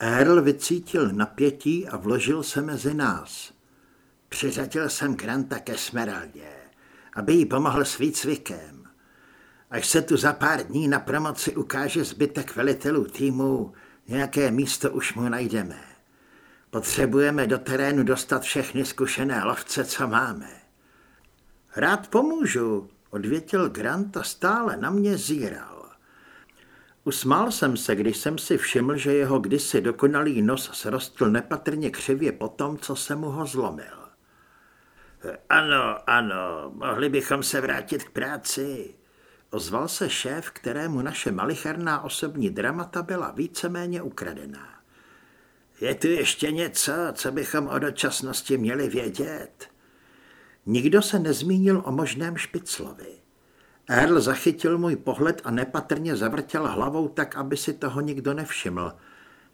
Earl vycítil napětí a vložil se mezi nás. Přiřadil jsem Granta ke Smeraldě, aby jí pomohl s výcvikem. Až se tu za pár dní na promoci ukáže zbytek velitelů týmu, nějaké místo už mu najdeme. Potřebujeme do terénu dostat všechny zkušené lovce, co máme. Rád pomůžu, odvětil Grant a stále na mě zíral. Usmál jsem se, když jsem si všiml, že jeho kdysi dokonalý nos srostl nepatrně křivě po tom, co se mu ho zlomil. Ano, ano, mohli bychom se vrátit k práci. Ozval se šéf, kterému naše malicharná osobní dramata byla víceméně ukradená. Je tu ještě něco, co bychom o dočasnosti měli vědět? Nikdo se nezmínil o možném špiclovi. Earl zachytil můj pohled a nepatrně zavrtěl hlavou tak, aby si toho nikdo nevšiml.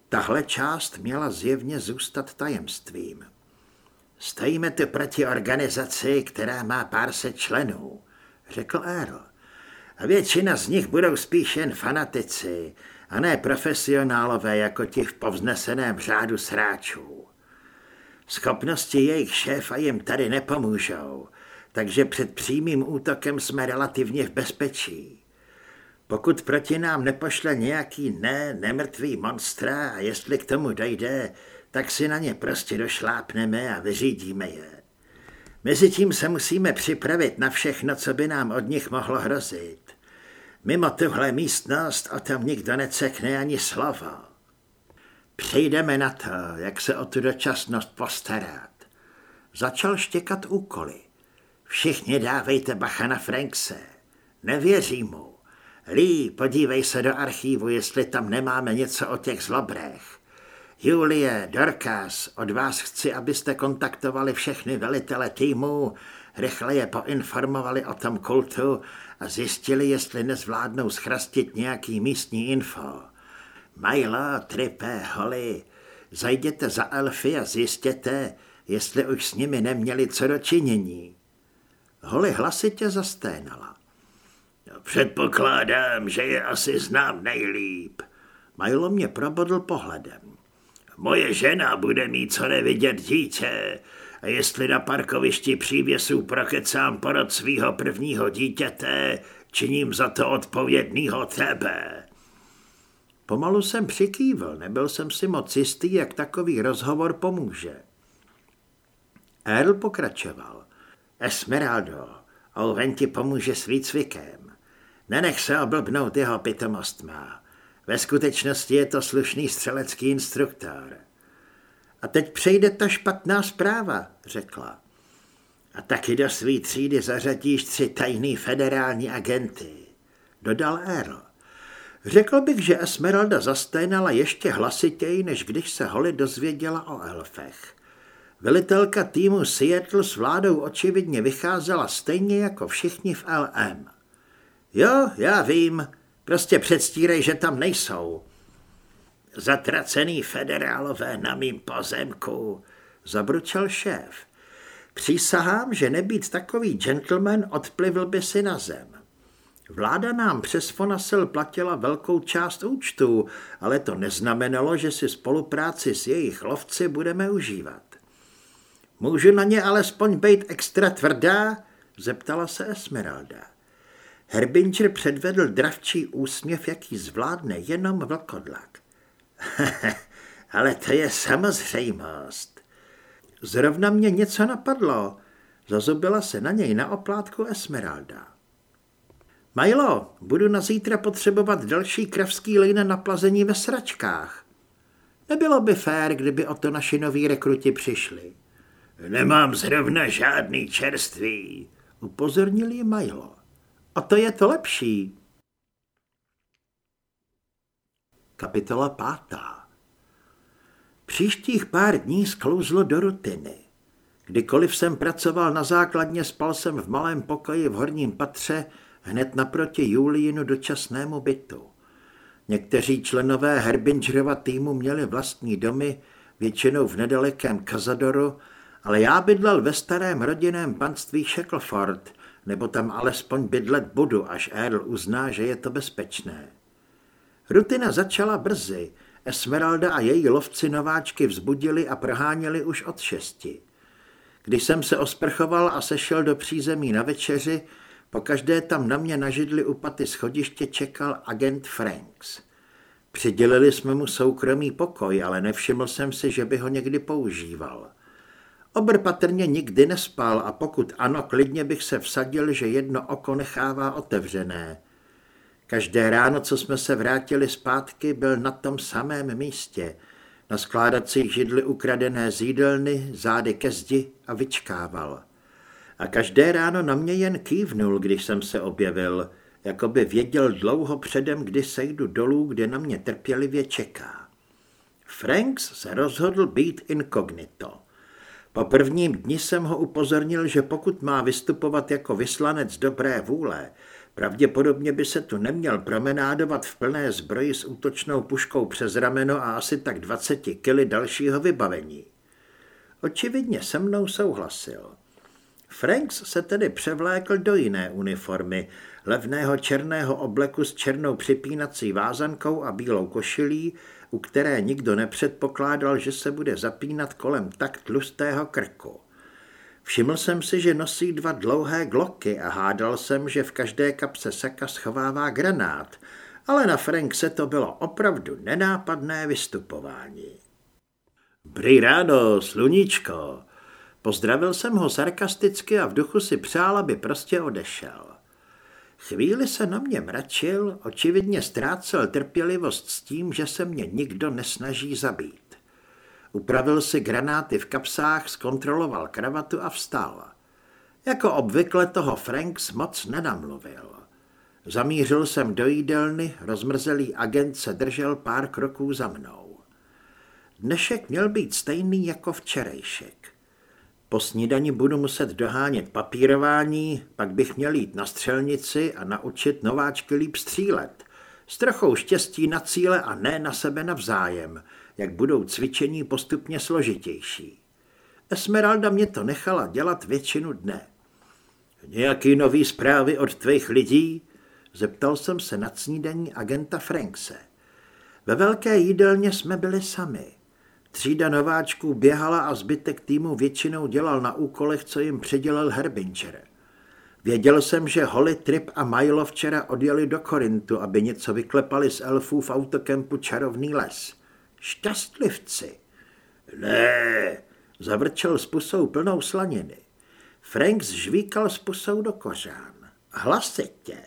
Tahle část měla zjevně zůstat tajemstvím. Stojíme tu proti organizaci, která má pár set členů, řekl Earl. A většina z nich budou spíš jen fanatici, a ne profesionálové jako ti v povzneseném řádu sráčů. Schopnosti jejich šéfa jim tady nepomůžou, takže před přímým útokem jsme relativně v bezpečí. Pokud proti nám nepošle nějaký ne, nemrtvý monstra a jestli k tomu dojde, tak si na ně prostě došlápneme a vyřídíme je. Mezitím se musíme připravit na všechno, co by nám od nich mohlo hrozit. Mimo tuhle místnost o tom nikdo necekne ani slovo. Přijdeme na to, jak se o tu dočasnost postarat. Začal štěkat úkoly. Všichni dávejte bacha na Frankse. Nevěří mu. Lee, podívej se do archívu, jestli tam nemáme něco o těch zlobrech. Julie, Dorcas, od vás chci, abyste kontaktovali všechny velitele týmu, rychle je poinformovali o tom kultu a zjistili, jestli nezvládnou schrastit nějaký místní info. Majlo, Tripe, Holly, zajděte za elfy a zjistěte, jestli už s nimi neměli co dočinění. Holly hlasitě zasténala. Předpokládám, že je asi znám nejlíp. Majlo mě probodl pohledem. Moje žena bude mít co nevidět dítě a jestli na parkovišti přívěsů prokecám porod svého prvního dítěte, činím za to odpovědnýho tebe. Pomalu jsem přikývl, nebyl jsem si moc jistý, jak takový rozhovor pomůže. Earl pokračoval. Esmeraldo, Owen ti pomůže s výcvikem. Nenech se oblbnout jeho pitomostma. Ve skutečnosti je to slušný střelecký instruktor. A teď přejde ta špatná zpráva, řekla. A taky do své třídy zařadíš tři tajný federální agenty, dodal Earl. Řekl bych, že Esmeralda zasténala ještě hlasitěji, než když se Holly dozvěděla o elfech. Velitelka týmu Seattle s vládou očividně vycházela stejně jako všichni v LM. Jo, já vím, prostě předstírej, že tam nejsou, Zatracený federálové na mým pozemku, zabručel šéf. Přísahám, že nebýt takový gentleman, odplivl by si na zem. Vláda nám přes Fonasil platila velkou část účtů, ale to neznamenalo, že si spolupráci s jejich lovci budeme užívat. Můžu na ně alespoň být extra tvrdá? zeptala se Esmeralda. Herbinger předvedl dravčí úsměv, jaký zvládne jenom vlkodlak. Ale to je samozřejmost. Zrovna mě něco napadlo. Zazubila se na něj na oplátku Esmeralda. Majlo, budu na zítra potřebovat další kravský lejna na plazení ve sračkách. Nebylo by fér, kdyby o to naši noví rekruti přišli. Nemám zrovna žádný čerstvý, upozornil ji Majlo. A to je to lepší. Kapitola pátá. Příštích pár dní sklouzlo do rutiny. Kdykoliv jsem pracoval na základně, spal jsem v malém pokoji v horním patře hned naproti Juliinu dočasnému bytu. Někteří členové Herbingerova týmu měli vlastní domy, většinou v nedalekém Kazadoru, ale já bydlel ve starém rodinném panství Shackleford, nebo tam alespoň bydlet budu, až Earl uzná, že je to bezpečné. Rutina začala brzy Esmeralda a její lovci nováčky vzbudili a proháněli už od šesti. Když jsem se osprchoval a sešel do přízemí na večeři, pokaždé tam na mě na židli u paty schodiště čekal agent Franks. Přidělili jsme mu soukromý pokoj, ale nevšiml jsem si, že by ho někdy používal. Obr patrně nikdy nespal a pokud ano, klidně bych se vsadil, že jedno oko nechává otevřené. Každé ráno, co jsme se vrátili zpátky, byl na tom samém místě, na skládacích židli ukradené zídelny, zády ke zdi a vyčkával. A každé ráno na mě jen kývnul, když jsem se objevil, jako by věděl dlouho předem, kdy sejdu dolů, kde na mě trpělivě čeká. Franks se rozhodl být inkognito. Po prvním dni jsem ho upozornil, že pokud má vystupovat jako vyslanec dobré vůle, pravděpodobně by se tu neměl promenádovat v plné zbroji s útočnou puškou přes rameno a asi tak 20 kily dalšího vybavení. Očividně se mnou souhlasil. Franks se tedy převlékl do jiné uniformy, levného černého obleku s černou připínací vázankou a bílou košilí, u které nikdo nepředpokládal, že se bude zapínat kolem tak tlustého krku. Všiml jsem si, že nosí dva dlouhé gloky a hádal jsem, že v každé kapse seka schovává granát, ale na se to bylo opravdu nenápadné vystupování. Brý ráno, sluníčko. Pozdravil jsem ho sarkasticky a v duchu si přál, aby prostě odešel. Chvíli se na mě mračil, očividně ztrácel trpělivost s tím, že se mě nikdo nesnaží zabít. Upravil si granáty v kapsách, zkontroloval kravatu a vstal. Jako obvykle toho Franks moc nenamluvil. Zamířil jsem do jídelny, rozmrzelý agent se držel pár kroků za mnou. Dnešek měl být stejný jako včerejšek. Po snídani budu muset dohánět papírování, pak bych měl jít na střelnici a naučit nováčky líp střílet. S trochou štěstí na cíle a ne na sebe navzájem, jak budou cvičení postupně složitější. Esmeralda mě to nechala dělat většinu dne. Nějaký nový zprávy od tvých lidí? Zeptal jsem se nad snídaní agenta Frankse. Ve velké jídelně jsme byli sami. Třída nováčků běhala a zbytek týmu většinou dělal na úkolech, co jim předělal Herbincher. Věděl jsem, že Holly, Trip a Milo včera odjeli do Korintu, aby něco vyklepali z elfů v autokempu Čarovný les. Šťastlivci. Ne, zavrčel s pusou plnou slaniny. Frank zžvíkal s pusou do kořán. Hlasitě.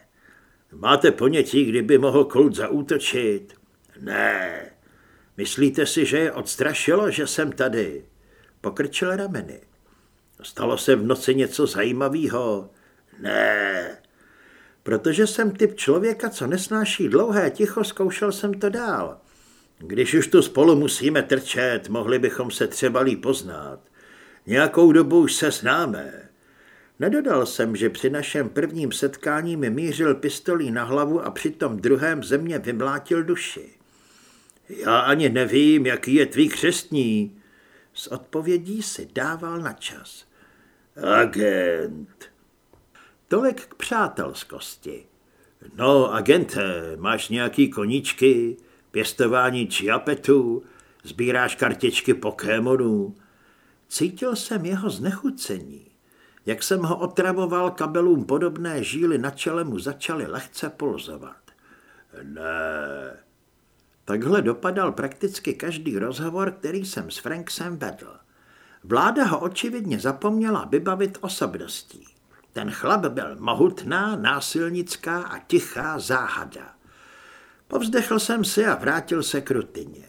Máte ponětí, kdyby mohl Colt zaútočit? Ne, Myslíte si, že je odstrašilo, že jsem tady? Pokrčil rameny. Stalo se v noci něco zajímavého? Ne. Protože jsem typ člověka, co nesnáší dlouhé ticho, zkoušel jsem to dál. Když už tu spolu musíme trčet, mohli bychom se třeba líp poznat. Nějakou dobu už se známe. Nedodal jsem, že při našem prvním setkání mi mířil pistolí na hlavu a při tom druhém země vymlátil duši. Já ani nevím, jaký je tvý křestní. S odpovědí si dával na čas. Agent. Tolik k přátelskosti. No, agente, máš nějaký koníčky, pěstování čiapetů, sbíráš kartičky Pokémonů. Cítil jsem jeho znechucení. Jak jsem ho otravoval, kabelům podobné žíly na čele mu začaly lehce pulzovat. Ne, Takhle dopadal prakticky každý rozhovor, který jsem s Franksem vedl. Vláda ho očividně zapomněla vybavit osobností. Ten chlap byl mohutná, násilnická a tichá záhada. Povzdechl jsem si a vrátil se k rutině.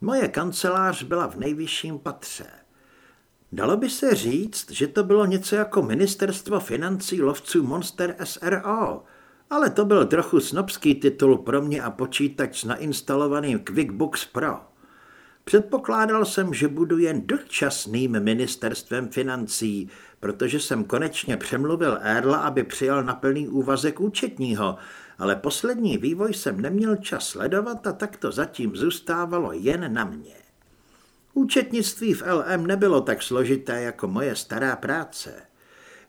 Moje kancelář byla v nejvyšším patře. Dalo by se říct, že to bylo něco jako ministerstvo financí lovců Monster SRO, ale to byl trochu snobský titul pro mě a počítač s nainstalovaným QuickBooks Pro. Předpokládal jsem, že budu jen dočasným ministerstvem financí, protože jsem konečně přemluvil Erla, aby přijal na plný úvazek účetního, ale poslední vývoj jsem neměl čas sledovat a tak to zatím zůstávalo jen na mě. Účetnictví v LM nebylo tak složité jako moje stará práce.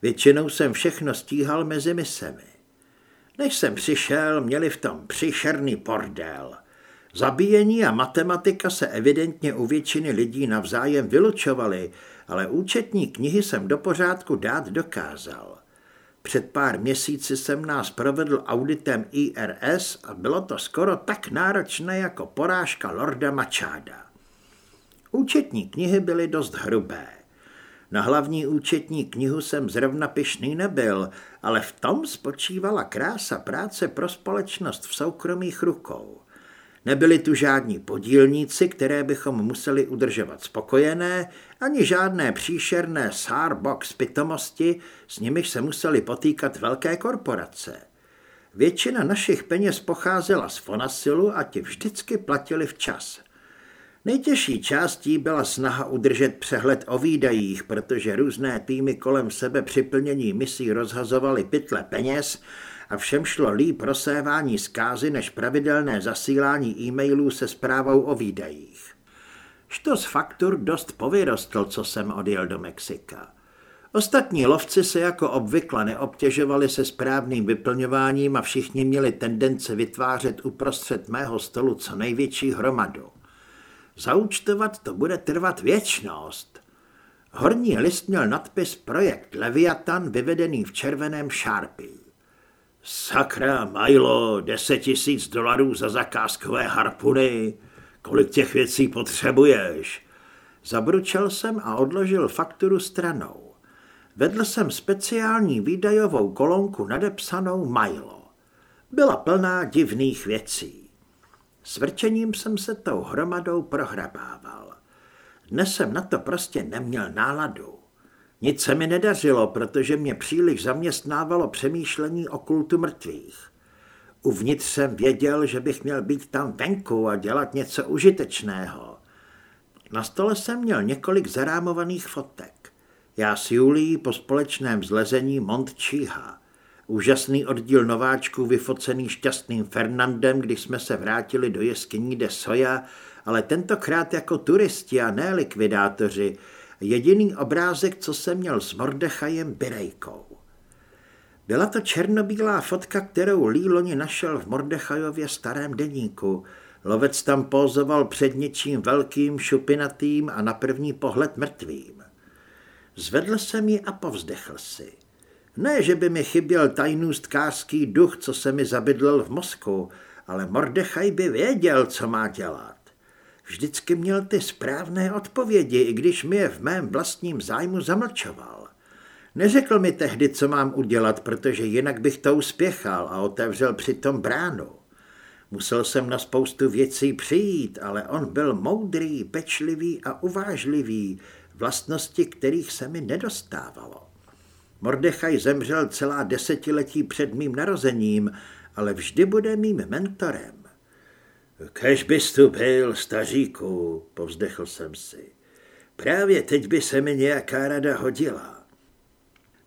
Většinou jsem všechno stíhal mezi misemi. Než jsem přišel, měli v tom příšerný bordel. Zabíjení a matematika se evidentně u většiny lidí navzájem vylučovaly, ale účetní knihy jsem do pořádku dát dokázal. Před pár měsíci jsem nás provedl auditem IRS a bylo to skoro tak náročné jako porážka Lorda Mačáda. Účetní knihy byly dost hrubé. Na hlavní účetní knihu jsem zrovna pišný nebyl, ale v tom spočívala krása práce pro společnost v soukromých rukou. Nebyli tu žádní podílníci, které bychom museli udržovat spokojené, ani žádné příšerné Sarbox pitomosti, s nimiž se museli potýkat velké korporace. Většina našich peněz pocházela z Fonasilu a ti vždycky platili včas. Nejtěžší částí byla snaha udržet přehled o výdajích, protože různé týmy kolem sebe při plnění misí rozhazovaly pytle peněz a všem šlo líp rozsévání zkázy než pravidelné zasílání e-mailů se zprávou o výdajích. z faktur dost povyrostl, co jsem odjel do Mexika. Ostatní lovci se jako obvykle neobtěžovali se správným vyplňováním a všichni měli tendence vytvářet uprostřed mého stolu co největší hromadu. Zaučtovat to bude trvat věčnost. Horní list měl nadpis Projekt Leviatan vyvedený v červeném šárpí. Sakra, Milo, deset tisíc dolarů za zakázkové harpuny. Kolik těch věcí potřebuješ? Zabručel jsem a odložil fakturu stranou. Vedl jsem speciální výdajovou kolonku nadepsanou Milo. Byla plná divných věcí. Svrčením jsem se tou hromadou prohrabával. Dnes jsem na to prostě neměl náladu. Nic se mi nedařilo, protože mě příliš zaměstnávalo přemýšlení o kultu mrtvých. Uvnitř jsem věděl, že bych měl být tam venku a dělat něco užitečného. Na stole jsem měl několik zarámovaných fotek. Já s Julí po společném zlezení Mont Číha. Úžasný oddíl nováčků vyfocený šťastným Fernandem, když jsme se vrátili do jeskyní de Soja, ale tentokrát jako turisti a ne likvidátoři, jediný obrázek, co jsem měl s Mordechajem Birejkou. Byla to černobílá fotka, kterou Lee loni našel v Mordechajově starém deníku. Lovec tam pózoval před něčím velkým, šupinatým a na první pohled mrtvým. Zvedl jsem ji a povzdechl si. Ne, že by mi chyběl tajnůstkářský duch, co se mi zabydlel v mozku, ale Mordechaj by věděl, co má dělat. Vždycky měl ty správné odpovědi, i když mi je v mém vlastním zájmu zamlčoval. Neřekl mi tehdy, co mám udělat, protože jinak bych to uspěchal a otevřel přitom bránu. Musel jsem na spoustu věcí přijít, ale on byl moudrý, pečlivý a uvážlivý, vlastnosti kterých se mi nedostávalo. Mordechaj zemřel celá desetiletí před mým narozením, ale vždy bude mým mentorem. Kež bys tu byl, staříku, povzdechl jsem si. Právě teď by se mi nějaká rada hodila.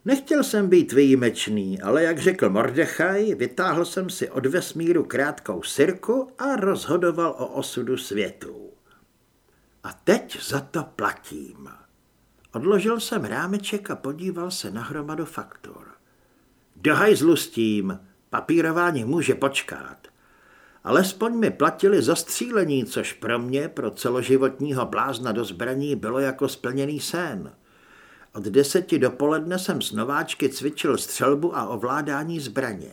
Nechtěl jsem být výjimečný, ale jak řekl Mordechaj, vytáhl jsem si od vesmíru krátkou sirku a rozhodoval o osudu světu. A teď za to platím. Odložil jsem rámeček a podíval se na hromadu faktur. Do hajzlu s tím, papírování může počkat. Alespoň mi platili za střílení, což pro mě, pro celoživotního blázna do zbraní, bylo jako splněný sen. Od deseti dopoledne jsem s nováčky cvičil střelbu a ovládání zbraně.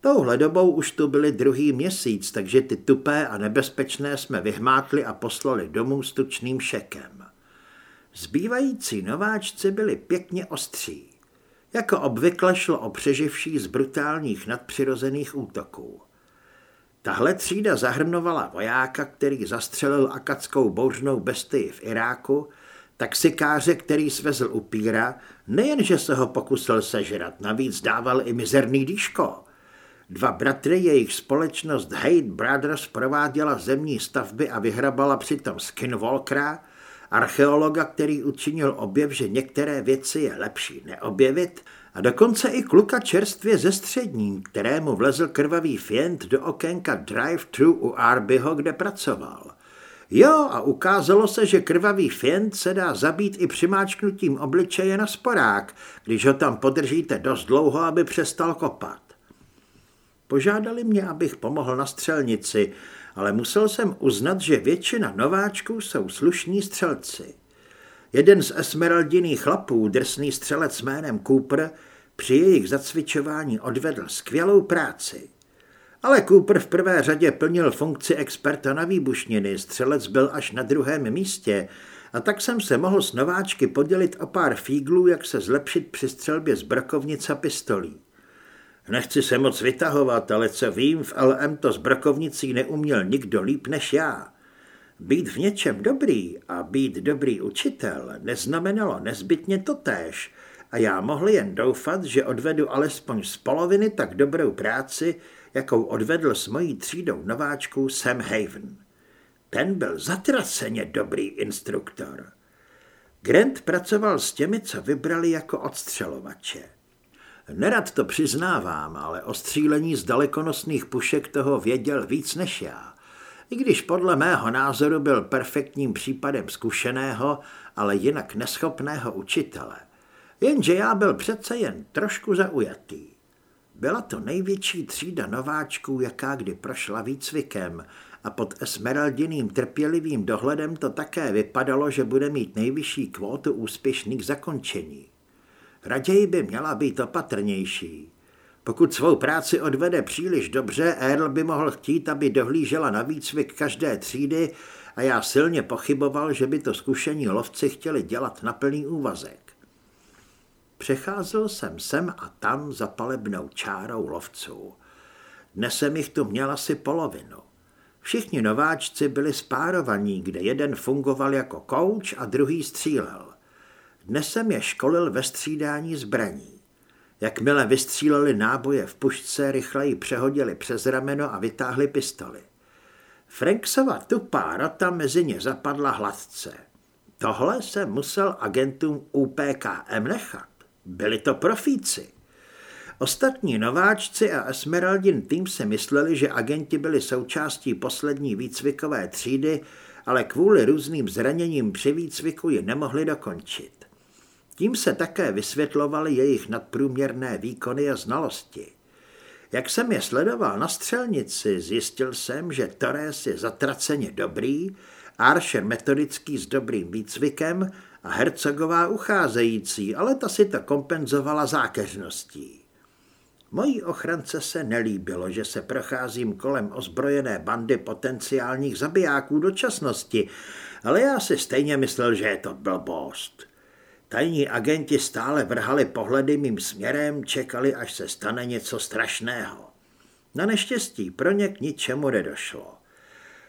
Touhle dobou už tu byli druhý měsíc, takže ty tupé a nebezpečné jsme vyhmátli a poslali domů s tučným šekem. Zbývající nováčci byli pěkně ostří. Jako obvykle šlo o přeživší z brutálních nadpřirozených útoků. Tahle třída zahrnovala vojáka, který zastřelil akadskou bouřnou bestii v Iráku, taxikáře, který svezl upíra, nejenže se ho pokusil sežrat, navíc dával i mizerný dýško. Dva bratry, jejich společnost Hate Brothers prováděla zemní stavby a vyhrabala přitom Skinwalkera, archeologa, který učinil objev, že některé věci je lepší neobjevit, a dokonce i kluka čerstvě ze střední, kterému vlezl krvavý fiend do okénka drive-thru u Arbyho, kde pracoval. Jo, a ukázalo se, že krvavý fiend se dá zabít i přimáčknutím obličeje na sporák, když ho tam podržíte dost dlouho, aby přestal kopat. Požádali mě, abych pomohl na střelnici ale musel jsem uznat, že většina nováčků jsou slušní střelci. Jeden z esmeraldiných chlapů, drsný střelec jménem Cooper, při jejich zacvičování odvedl skvělou práci. Ale Cooper v prvé řadě plnil funkci experta na výbušniny, střelec byl až na druhém místě a tak jsem se mohl s nováčky podělit o pár fíglů, jak se zlepšit při střelbě z brokovnic a pistolí. Nechci se moc vytahovat, ale co vím, v LM to s brokovnicí neuměl nikdo líp než já. Být v něčem dobrý a být dobrý učitel neznamenalo nezbytně totéž a já mohl jen doufat, že odvedu alespoň z poloviny tak dobrou práci, jakou odvedl s mojí třídou nováčků Sam Haven. Ten byl zatraceně dobrý instruktor. Grant pracoval s těmi, co vybrali jako odstřelovače. Nerad to přiznávám, ale o střílení z dalekonosných pušek toho věděl víc než já. I když podle mého názoru byl perfektním případem zkušeného, ale jinak neschopného učitele. Jenže já byl přece jen trošku zaujatý. Byla to největší třída nováčků, jaká kdy prošla výcvikem a pod esmeraldiným trpělivým dohledem to také vypadalo, že bude mít nejvyšší kvótu úspěšných zakončení. Raději by měla být opatrnější. Pokud svou práci odvede příliš dobře, Earl by mohl chtít, aby dohlížela na výcvik každé třídy a já silně pochyboval, že by to zkušení lovci chtěli dělat na plný úvazek. Přecházel jsem sem a tam za palebnou čárou lovců. Dnes jsem jich tu měl asi polovinu. Všichni nováčci byli spárovaní, kde jeden fungoval jako kouč a druhý střílel. Dnes jsem je školil ve střídání zbraní. Jakmile vystříleli náboje v pušce, rychleji přehodili přes rameno a vytáhli pistoli. Franksova tupá rota mezi ně zapadla hladce. Tohle se musel agentům UPKM nechat. Byli to profíci. Ostatní nováčci a Esmeraldin tým se mysleli, že agenti byli součástí poslední výcvikové třídy, ale kvůli různým zraněním při výcviku ji nemohli dokončit. Tím se také vysvětlovaly jejich nadprůměrné výkony a znalosti. Jak jsem je sledoval na střelnici, zjistil jsem, že Torres je zatraceně dobrý, Archer metodický s dobrým výcvikem a Hercogová ucházející, ale ta si to kompenzovala zákeřností. Mojí ochrance se nelíbilo, že se procházím kolem ozbrojené bandy potenciálních zabijáků dočasnosti, ale já si stejně myslel, že je to blbost. Tajní agenti stále vrhali pohledy mým směrem, čekali, až se stane něco strašného. Na neštěstí pro ně k ničemu nedošlo.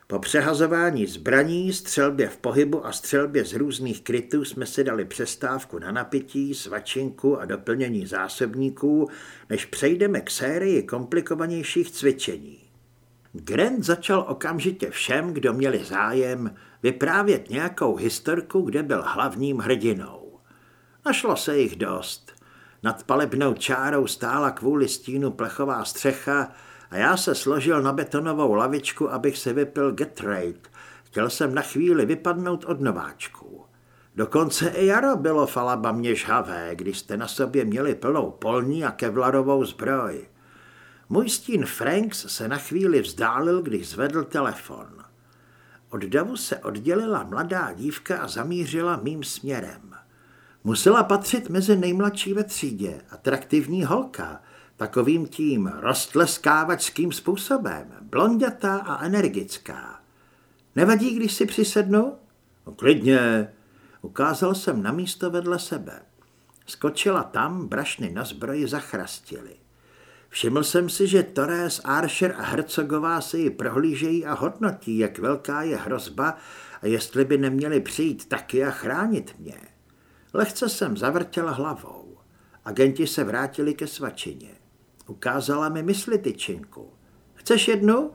Po přehazování zbraní, střelbě v pohybu a střelbě z různých krytů jsme si dali přestávku na napití, svačinku a doplnění zásobníků, než přejdeme k sérii komplikovanějších cvičení. Grant začal okamžitě všem, kdo měli zájem, vyprávět nějakou historku, kde byl hlavním hrdinou. Našlo se jich dost. Nad palebnou čárou stála kvůli stínu plechová střecha a já se složil na betonovou lavičku, abych se vypil Gatorade. Chtěl jsem na chvíli vypadnout od nováčků. Dokonce i jaro bylo falaba mě žhavé, když jste na sobě měli plnou polní a kevlarovou zbroj. Můj stín Franks se na chvíli vzdálil, když zvedl telefon. Od davu se oddělila mladá dívka a zamířila mým směrem. Musela patřit mezi nejmladší ve třídě, atraktivní holka, takovým tím rostleskávačským způsobem, blondětá a energická. Nevadí, když si přisednu? No, klidně. Ukázal jsem na místo vedle sebe. Skočila tam, brašny na zbroji zachrastily. Všiml jsem si, že Torres, Archer a Hercogová se ji prohlížejí a hodnotí, jak velká je hrozba a jestli by neměli přijít taky a chránit mě. Lehce jsem zavrtěla hlavou. Agenti se vrátili ke svačině. Ukázala mi mysli tyčinku. Chceš jednu?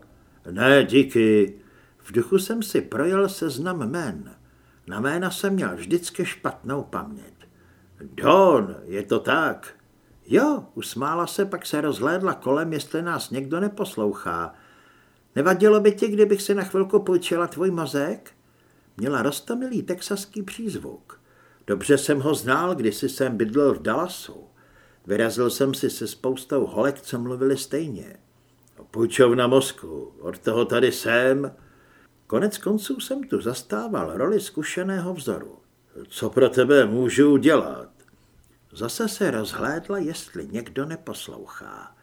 Ne, díky. V duchu jsem si projel seznam jmen. Na jména jsem měl vždycky špatnou paměť. Don, je to tak? Jo, usmála se, pak se rozhlédla kolem, jestli nás někdo neposlouchá. Nevadilo by ti, kdybych si na chvilku půjčila tvůj mozek? Měla rostomilý texaský přízvuk. Dobře jsem ho znal, když jsem bydlel v Dallasu. Vyrazil jsem si se spoustou holek, co mluvili stejně. Půjčovna mozku, od toho tady jsem. Konec konců jsem tu zastával roli zkušeného vzoru. Co pro tebe můžu dělat? Zase se rozhlédla, jestli někdo neposlouchá.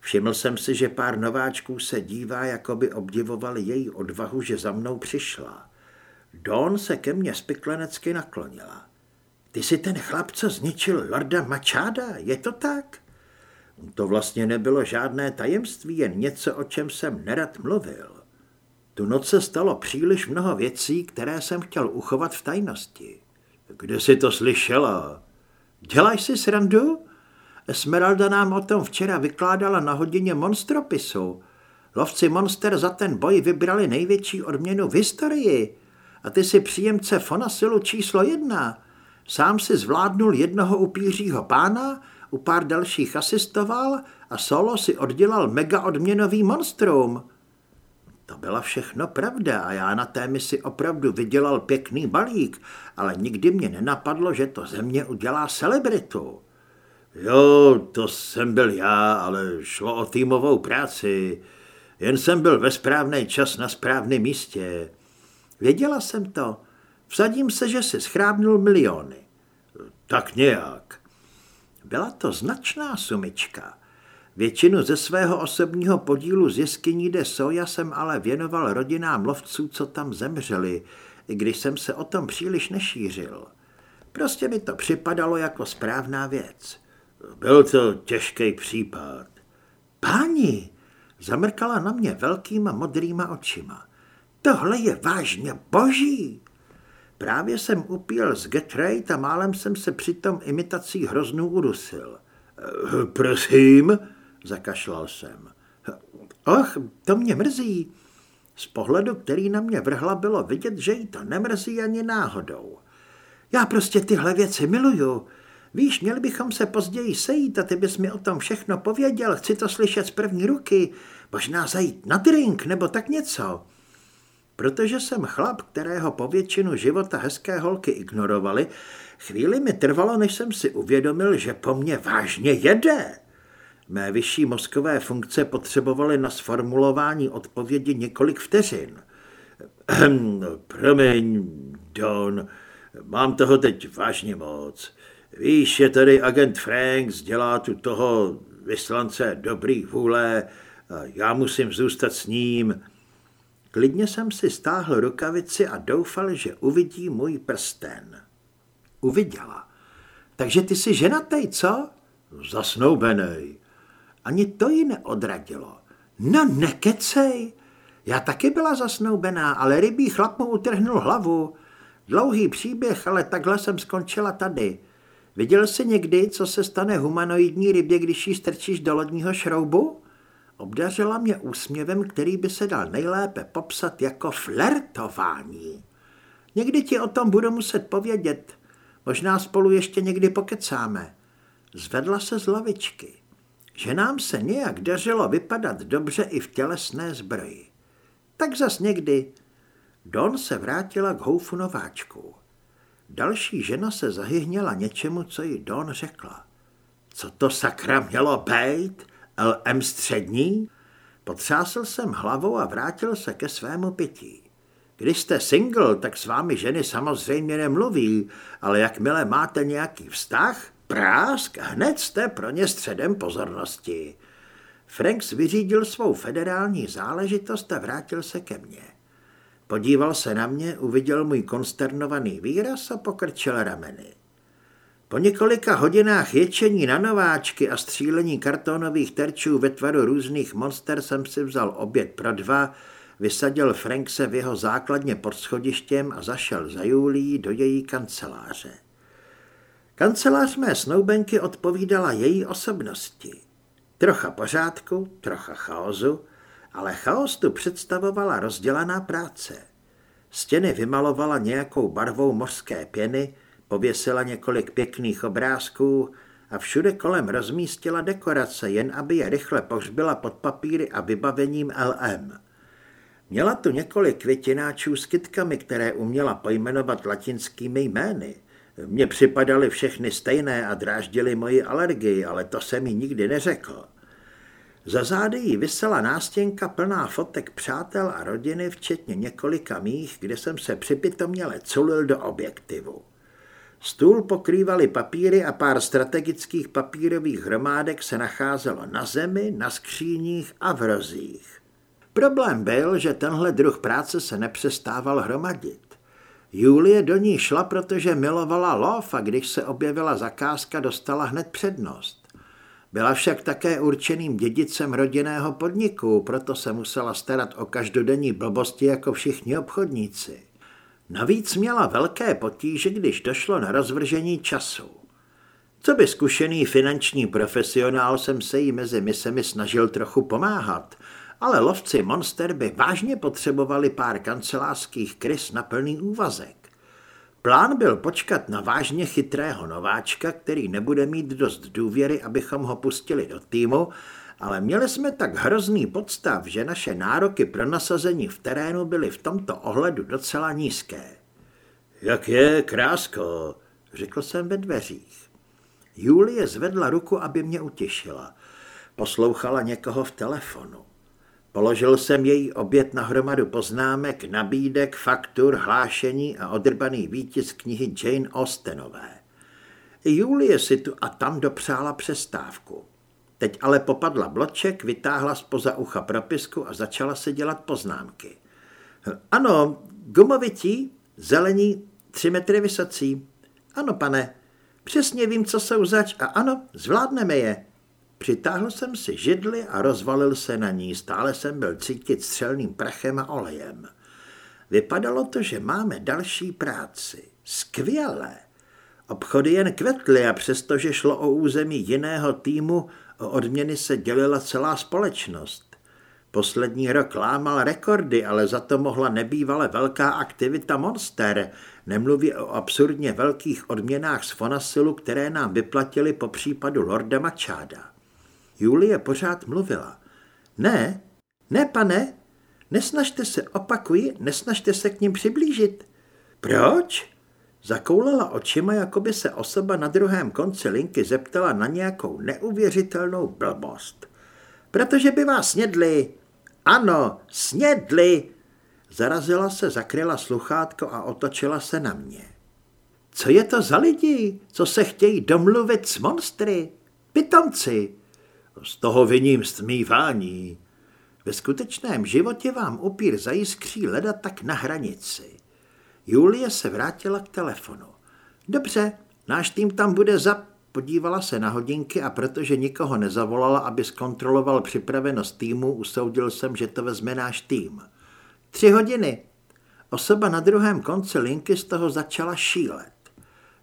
Všiml jsem si, že pár nováčků se dívá, jako by obdivovali její odvahu, že za mnou přišla. Don se ke mně spiklenecky naklonila. Ty jsi ten chlap, co zničil Lorda Mačáda, je to tak? To vlastně nebylo žádné tajemství, jen něco, o čem jsem nerad mluvil. Tu noc se stalo příliš mnoho věcí, které jsem chtěl uchovat v tajnosti. Kde jsi to slyšela? Děláš si srandu? Esmeralda nám o tom včera vykládala na hodině monstropisu. Lovci monster za ten boj vybrali největší odměnu v historii. A ty si příjemce Fonasilu číslo jedna. Sám si zvládnul jednoho upířího pána, u pár dalších asistoval a solo si oddělal mega odměnový monstrum. To byla všechno pravda a já na té misi opravdu vydělal pěkný balík, ale nikdy mě nenapadlo, že to ze mě udělá celebritu. Jo, to jsem byl já, ale šlo o týmovou práci. Jen jsem byl ve správný čas na správném místě. Věděla jsem to. Vsadím se, že si schrábnul miliony. Tak nějak. Byla to značná sumička. Většinu ze svého osobního podílu z jeskyní de Soja jsem ale věnoval rodinám lovců, co tam zemřeli, i když jsem se o tom příliš nešířil. Prostě mi to připadalo jako správná věc. Byl to těžký případ. Páni, zamrkala na mě velkýma modrýma očima. Tohle je vážně boží. Právě jsem upíl z Getrate a málem jsem se přitom imitací hroznů udusil. Eh, prosím, zakašlal jsem. Och, to mě mrzí. Z pohledu, který na mě vrhla, bylo vidět, že jí to nemrzí ani náhodou. Já prostě tyhle věci miluju. Víš, měli bychom se později sejít a ty bys mi o tom všechno pověděl. Chci to slyšet z první ruky. Možná zajít na drink nebo tak něco. Protože jsem chlap, kterého po většinu života hezké holky ignorovali, chvíli mi trvalo, než jsem si uvědomil, že po mně vážně jede. Mé vyšší mozkové funkce potřebovaly na sformulování odpovědi několik vteřin. Promiň, Don, mám toho teď vážně moc. Víš, je tady agent Franks, dělá tu toho vyslance dobrý vůle, já musím zůstat s ním. Klidně jsem si stáhl rukavici a doufal, že uvidí můj prsten. Uviděla. Takže ty jsi ženatej, co? Zasnoubenej. Ani to ji neodradilo. No nekecej. Já taky byla zasnoubená, ale rybí chlap mu utrhnul hlavu. Dlouhý příběh, ale takhle jsem skončila tady. Viděl jsi někdy, co se stane humanoidní rybě, když ji strčíš do lodního šroubu? Obdařila mě úsměvem, který by se dal nejlépe popsat jako flertování. Někdy ti o tom budu muset povědět. Možná spolu ještě někdy pokecáme. Zvedla se z lavičky. Že nám se nějak dařilo vypadat dobře i v tělesné zbroji. Tak zas někdy. Don se vrátila k houfu nováčku. Další žena se zahyhněla něčemu, co jí Don řekla. Co to sakra mělo být? LM střední? Potřásl jsem hlavou a vrátil se ke svému pití. Když jste single, tak s vámi ženy samozřejmě nemluví, ale jakmile máte nějaký vztah, prásk, hned jste pro ně středem pozornosti. Franks vyřídil svou federální záležitost a vrátil se ke mně. Podíval se na mě, uviděl můj konsternovaný výraz a pokrčil rameny. Po několika hodinách ječení na nováčky a střílení kartonových terčů ve tvaru různých monster jsem si vzal oběd pro dva, vysadil Frankse v jeho základně pod schodištěm a zašel za Julí do její kanceláře. Kancelář mé snoubenky odpovídala její osobnosti. Trocha pořádku, trocha chaosu, ale chaos tu představovala rozdělaná práce. Stěny vymalovala nějakou barvou mořské pěny, pověsila několik pěkných obrázků a všude kolem rozmístila dekorace, jen aby je rychle pohřbila pod papíry a vybavením LM. Měla tu několik květináčů s kytkami, které uměla pojmenovat latinskými jmény. Mně připadaly všechny stejné a dráždily moji alergii, ale to jsem mi nikdy neřekl. Za zády jí vysela nástěnka plná fotek přátel a rodiny, včetně několika mých, kde jsem se připitoměle culil do objektivu. Stůl pokrývaly papíry a pár strategických papírových hromádek se nacházelo na zemi, na skříních a v rozích. Problém byl, že tenhle druh práce se nepřestával hromadit. Julie do ní šla, protože milovala lov a když se objevila zakázka, dostala hned přednost. Byla však také určeným dědicem rodinného podniku, proto se musela starat o každodenní blbosti jako všichni obchodníci. Navíc měla velké potíže, když došlo na rozvržení času. Co by zkušený finanční profesionál jsem se jí mezi misemi snažil trochu pomáhat, ale lovci Monster by vážně potřebovali pár kancelářských krys na plný úvazek. Plán byl počkat na vážně chytrého nováčka, který nebude mít dost důvěry, abychom ho pustili do týmu, ale měli jsme tak hrozný podstav, že naše nároky pro nasazení v terénu byly v tomto ohledu docela nízké. Jak je, krásko, řekl jsem ve dveřích. Julie zvedla ruku, aby mě utěšila. Poslouchala někoho v telefonu. Položil jsem její oběd na hromadu poznámek, nabídek, faktur, hlášení a odrbaný výtisk knihy Jane Austenové. Julie si tu a tam dopřála přestávku. Teď ale popadla bloček, vytáhla spoza ucha propisku a začala se dělat poznámky. Ano, gumovití, zelení, tři metry vysocí. Ano, pane, přesně vím, co jsou zač a ano, zvládneme je. Přitáhl jsem si židli a rozvalil se na ní, stále jsem byl cítit střelným prachem a olejem. Vypadalo to, že máme další práci. Skvělé. Obchody jen kvetly a přestože šlo o území jiného týmu, o odměny se dělila celá společnost. Poslední rok lámal rekordy, ale za to mohla nebývale velká aktivita Monster, nemluví o absurdně velkých odměnách z Fonasilu, které nám vyplatili po případu Lorda Machada. Julie pořád mluvila. Ne, ne, pane, nesnažte se, opakuji, nesnažte se k ním přiblížit. Proč? Zakoulala očima, jako by se osoba na druhém konci linky zeptala na nějakou neuvěřitelnou blbost. Protože by vás snědli. Ano, snědli. Zarazila se, zakryla sluchátko a otočila se na mě. Co je to za lidi, co se chtějí domluvit s monstry? Pitomci, z toho viním stmívání. Ve skutečném životě vám upír zajiskří leda tak na hranici. Julie se vrátila k telefonu. Dobře, náš tým tam bude za... Podívala se na hodinky a protože nikoho nezavolala, aby zkontroloval připravenost týmu, usoudil jsem, že to vezme náš tým. Tři hodiny. Osoba na druhém konci linky z toho začala šílet.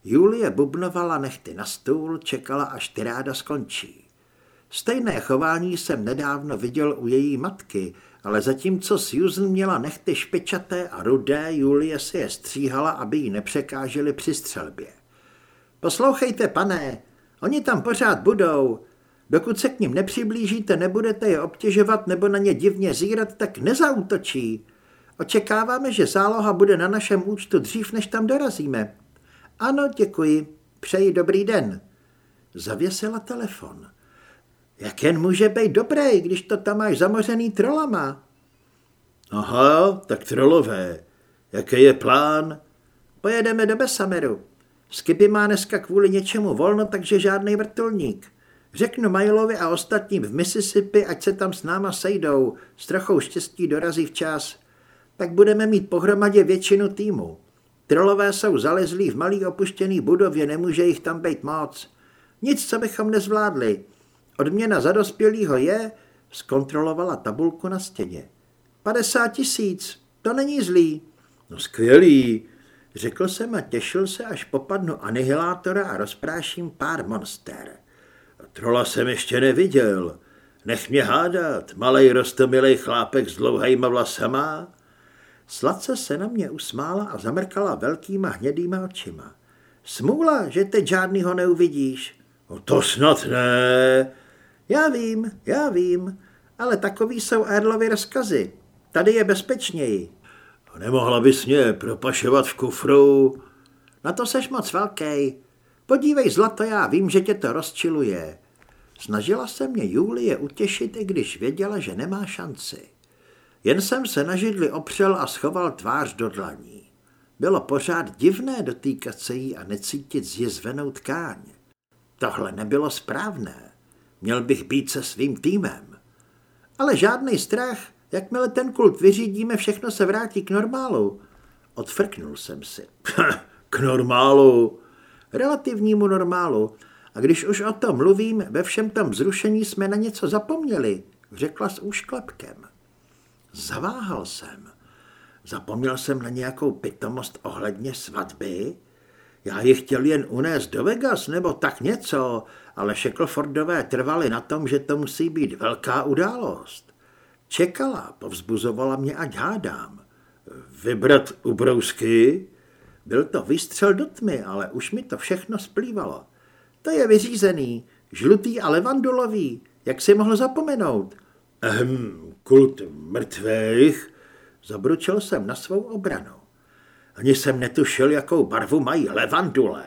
Julie bubnovala nechty na stůl, čekala, až tyráda skončí. Stejné chování jsem nedávno viděl u její matky, ale zatímco Susan měla nechty špičaté a rudé, Julie si je stříhala, aby jí nepřekáželi při střelbě. Poslouchejte, pane, oni tam pořád budou. Dokud se k ním nepřiblížíte, nebudete je obtěžovat nebo na ně divně zírat, tak nezautočí. Očekáváme, že záloha bude na našem účtu dřív, než tam dorazíme. Ano, děkuji. Přeji dobrý den. Zavěsila telefon. Jak jen může být dobrý, když to tam máš zamořený trolama? Aha, tak trolové. Jaký je plán? Pojedeme do Besameru. Skippy má dneska kvůli něčemu volno, takže žádný vrtulník. Řeknu Milovi a ostatním v Mississippi, ať se tam s náma sejdou. S trochou štěstí dorazí včas. Tak budeme mít pohromadě většinu týmu. Trolové jsou zalezlí v malý opuštěný budově, nemůže jich tam být moc. Nic, co bychom nezvládli. Odměna za dospělýho je, zkontrolovala tabulku na stěně. 50 tisíc, to není zlý. No skvělý, řekl jsem a těšil se, až popadnu anihilátora a rozpráším pár monster. Trola jsem ještě neviděl. Nech mě hádat, malej rostomilej chlápek s dlouhejma vlasama. Sladce se na mě usmála a zamrkala velkýma hnědýma očima. Smůla, že teď žádnýho neuvidíš. No to snad ne, já vím, já vím, ale takový jsou Erlovy rozkazy. Tady je bezpečněji. Nemohla bys mě propašovat v kufru? Na to seš moc velký. Podívej, zlato, já vím, že tě to rozčiluje. Snažila se mě Julie utěšit, i když věděla, že nemá šanci. Jen jsem se na židli opřel a schoval tvář do dlaní. Bylo pořád divné dotýkat se jí a necítit zjezvenou tkáň. Tohle nebylo správné. Měl bych být se svým týmem. Ale žádný strach, jakmile ten kult vyřídíme, všechno se vrátí k normálu. Odfrknul jsem si. k normálu? Relativnímu normálu. A když už o tom mluvím, ve všem tom zrušení jsme na něco zapomněli, řekla s úšklepkem. Zaváhal jsem. Zapomněl jsem na nějakou pitomost ohledně svatby? Já ji chtěl jen unést do Vegas nebo tak něco, ale Shacklefordové trvali na tom, že to musí být velká událost. Čekala, povzbuzovala mě, ať hádám. Vybrat ubrousky? Byl to vystřel do tmy, ale už mi to všechno splývalo. To je vyřízený, žlutý a levandulový, jak si mohl zapomenout? Ehm, kult mrtvých? Zabručil jsem na svou obranu. Ani jsem netušil, jakou barvu mají levandule.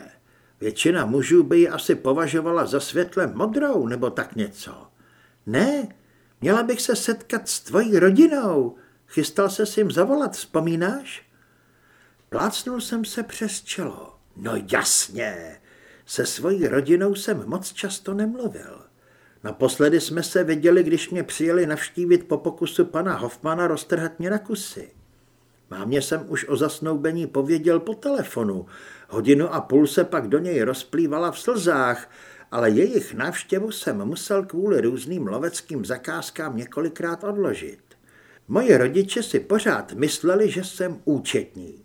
Většina mužů by ji asi považovala za světle modrou nebo tak něco. Ne, měla bych se setkat s tvojí rodinou. Chystal se s jim zavolat, vzpomínáš? Plácnul jsem se přes čelo. No jasně, se svojí rodinou jsem moc často nemluvil. Naposledy jsme se viděli, když mě přijeli navštívit po pokusu pana Hoffmana roztrhat mě na kusy. Mámě jsem už o zasnoubení pověděl po telefonu. Hodinu a půl se pak do něj rozplývala v slzách, ale jejich návštěvu jsem musel kvůli různým loveckým zakázkám několikrát odložit. Moji rodiče si pořád mysleli, že jsem účetní.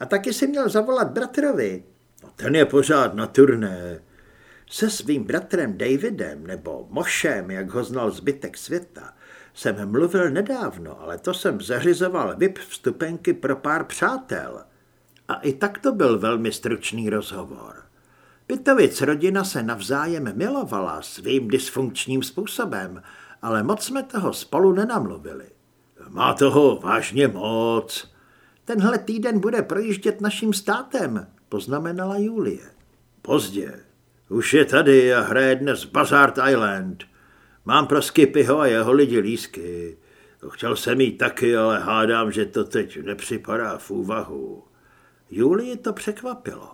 A taky si měl zavolat bratrovi. No, ten je pořád na turné. Se svým bratrem Davidem, nebo Mošem, jak ho znal zbytek světa, jsem mluvil nedávno, ale to jsem zařizoval VIP vstupenky pro pár přátel. A i tak to byl velmi stručný rozhovor. Pitovic rodina se navzájem milovala svým dysfunkčním způsobem, ale moc jsme toho spolu nenamluvili. Má toho vážně moc. Tenhle týden bude projíždět naším státem, poznamenala Julie. Pozdě. Už je tady a hraje dnes Bazard Island. Mám pro Skipyho a jeho lidi lísky. Chtěl jsem jít taky, ale hádám, že to teď nepřipadá v úvahu. Julii to překvapilo.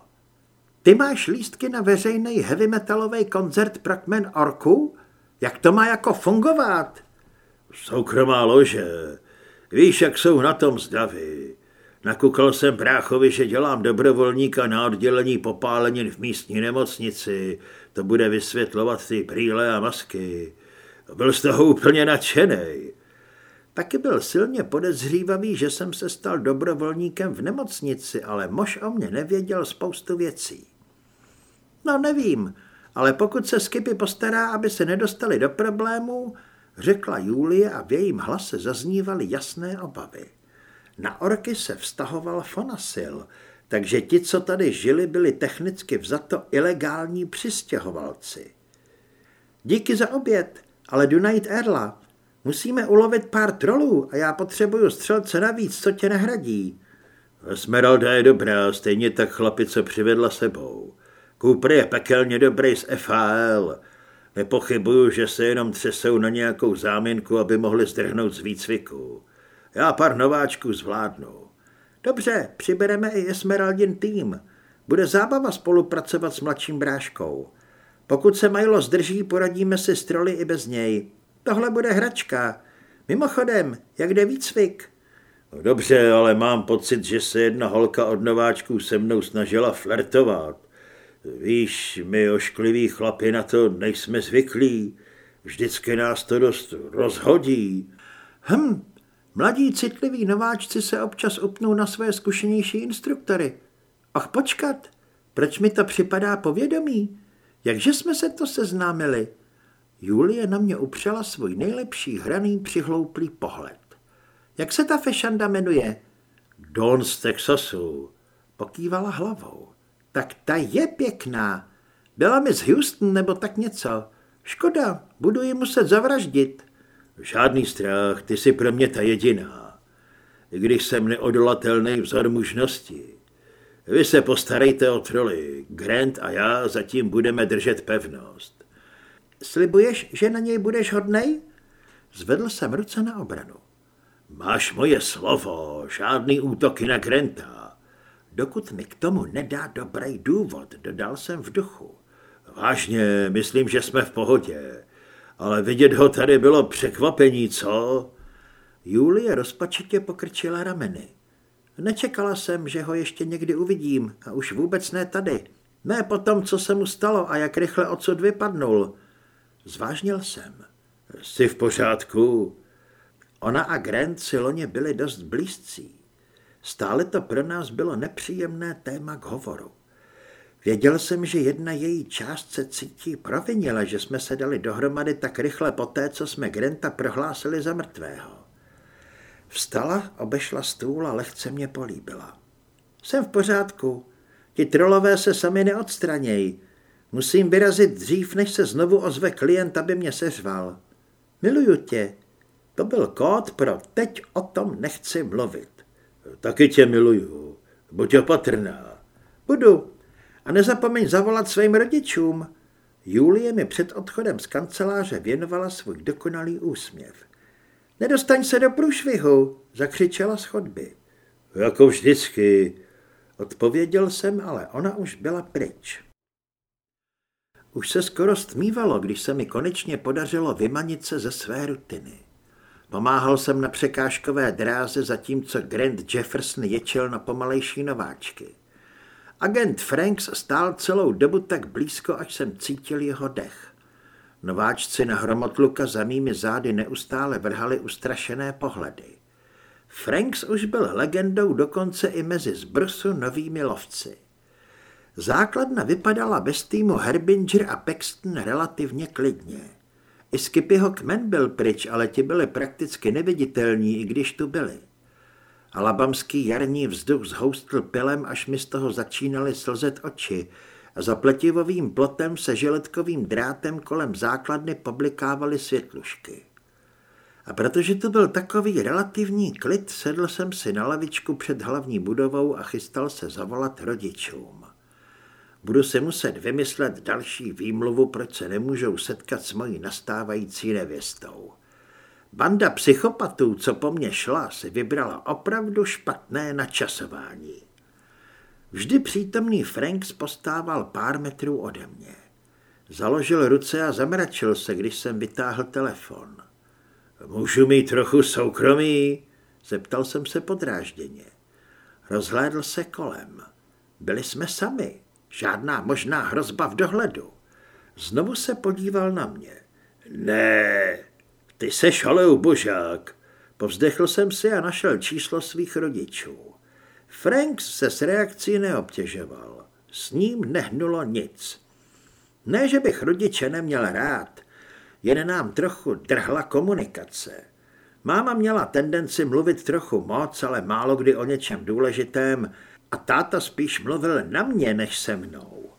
Ty máš lístky na veřejný heavy metalový koncert pro kmen Orku? Jak to má jako fungovat? Soukromá lože. Víš, jak jsou na tom zdavy. Nakukal jsem bráchovi, že dělám dobrovolníka na oddělení popálenin v místní nemocnici. To bude vysvětlovat ty brýle a masky. Byl z toho úplně nadšený. Taky byl silně podezřívavý, že jsem se stal dobrovolníkem v nemocnici, ale mož o mě nevěděl spoustu věcí. No nevím, ale pokud se Skipy postará, aby se nedostali do problémů, řekla Julie a v jejím hlase zaznívaly jasné obavy. Na orky se vztahoval Fonasil, takže ti, co tady žili, byli technicky vzato ilegální přistěhovalci. Díky za oběd, ale jdu najít Erla. Musíme ulovit pár trolů a já potřebuju střelce navíc, co tě nahradí. Esmeralda je dobrá, stejně tak chlapi, co přivedla sebou. Cooper je pekelně dobrý z FAL. Nepochybuju, že se jenom třesou na nějakou záminku, aby mohli zdrhnout z výcviku. Já pár nováčků zvládnu. Dobře, přibereme i Esmeraldin tým. Bude zábava spolupracovat s mladším bráškou. Pokud se Milo zdrží, poradíme si s troly i bez něj. Tohle bude hračka. Mimochodem, jak jde výcvik? No dobře, ale mám pocit, že se jedna holka od nováčků se mnou snažila flertovat. Víš, my oškliví chlapi na to nejsme zvyklí. Vždycky nás to dost rozhodí. Hm, mladí citliví nováčci se občas upnou na své zkušenější instruktory. Ach počkat, proč mi to připadá povědomí? Jakže jsme se to seznámili? Julie na mě upřela svůj nejlepší hraný přihlouplý pohled. Jak se ta fešanda jmenuje? Don z Texasu. Pokývala hlavou. Tak ta je pěkná. Byla mi z Houston nebo tak něco. Škoda, budu ji muset zavraždit. Žádný strach, ty jsi pro mě ta jediná. I když jsem neodolatelný vzor mužnosti. Vy se postarejte o troly. Grant a já zatím budeme držet pevnost. Slibuješ, že na něj budeš hodnej? Zvedl jsem ruce na obranu. Máš moje slovo, žádný útoky na Grenta. Dokud mi k tomu nedá dobrý důvod, dodal jsem v duchu. Vážně, myslím, že jsme v pohodě. Ale vidět ho tady bylo překvapení, co? Julie rozpačitě pokrčila rameny. Nečekala jsem, že ho ještě někdy uvidím a už vůbec ne tady. Ne po tom, co se mu stalo a jak rychle odsud vypadnul. Zvážnil jsem. Jsi v pořádku? Ona a Grant si loně byli dost blízcí. Stále to pro nás bylo nepříjemné téma k hovoru. Věděl jsem, že jedna její část se cítí provinila, že jsme se dali dohromady tak rychle poté, co jsme Granta prohlásili za mrtvého. Vstala, obešla stůl a lehce mě políbila. Jsem v pořádku. Ti trolové se sami neodstranějí. Musím vyrazit dřív, než se znovu ozve klient, aby mě seřval. Miluju tě. To byl kód pro teď o tom nechci mluvit. Taky tě miluju. Buď opatrná. Budu. A nezapomeň zavolat svým rodičům. Julie mi před odchodem z kanceláře věnovala svůj dokonalý úsměv. Nedostaň se do průšvihu, zakřičela z chodby. Jako vždycky, odpověděl jsem, ale ona už byla pryč. Už se skoro stmívalo, když se mi konečně podařilo vymanit se ze své rutiny. Pomáhal jsem na překážkové dráze, zatímco Grant Jefferson ječel na pomalejší nováčky. Agent Franks stál celou dobu tak blízko, až jsem cítil jeho dech. Nováčci na hromotluka za mými zády neustále vrhali ustrašené pohledy. Franks už byl legendou dokonce i mezi zbrsu novými lovci. Základna vypadala bez týmu Herbinger a Paxton relativně klidně. I Skipyho kmen byl pryč, ale ti byli prakticky neviditelní, i když tu byli. Alabamský jarní vzduch zhoustl pilem, až mi z toho začínaly slzet oči za pletivovým plotem se žiletkovým drátem kolem základny publikávaly světlušky. A protože to byl takový relativní klid, sedl jsem si na lavičku před hlavní budovou a chystal se zavolat rodičům. Budu si muset vymyslet další výmluvu, proč se nemůžou setkat s mojí nastávající nevěstou. Banda psychopatů, co po mně šla, si vybrala opravdu špatné načasování. Vždy přítomný Franks postával pár metrů ode mě. Založil ruce a zamračil se, když jsem vytáhl telefon. Můžu mít trochu soukromí? Zeptal jsem se podrážděně. Rozhlédl se kolem. Byli jsme sami. Žádná možná hrozba v dohledu. Znovu se podíval na mě. Ne, ty seš ale ubožák. Povzdechl jsem si a našel číslo svých rodičů. Franks se s reakcí neobtěžoval. S ním nehnulo nic. Ne, že bych rodiče neměl rád, jen nám trochu drhla komunikace. Máma měla tendenci mluvit trochu moc, ale málo kdy o něčem důležitém a táta spíš mluvil na mě než se mnou.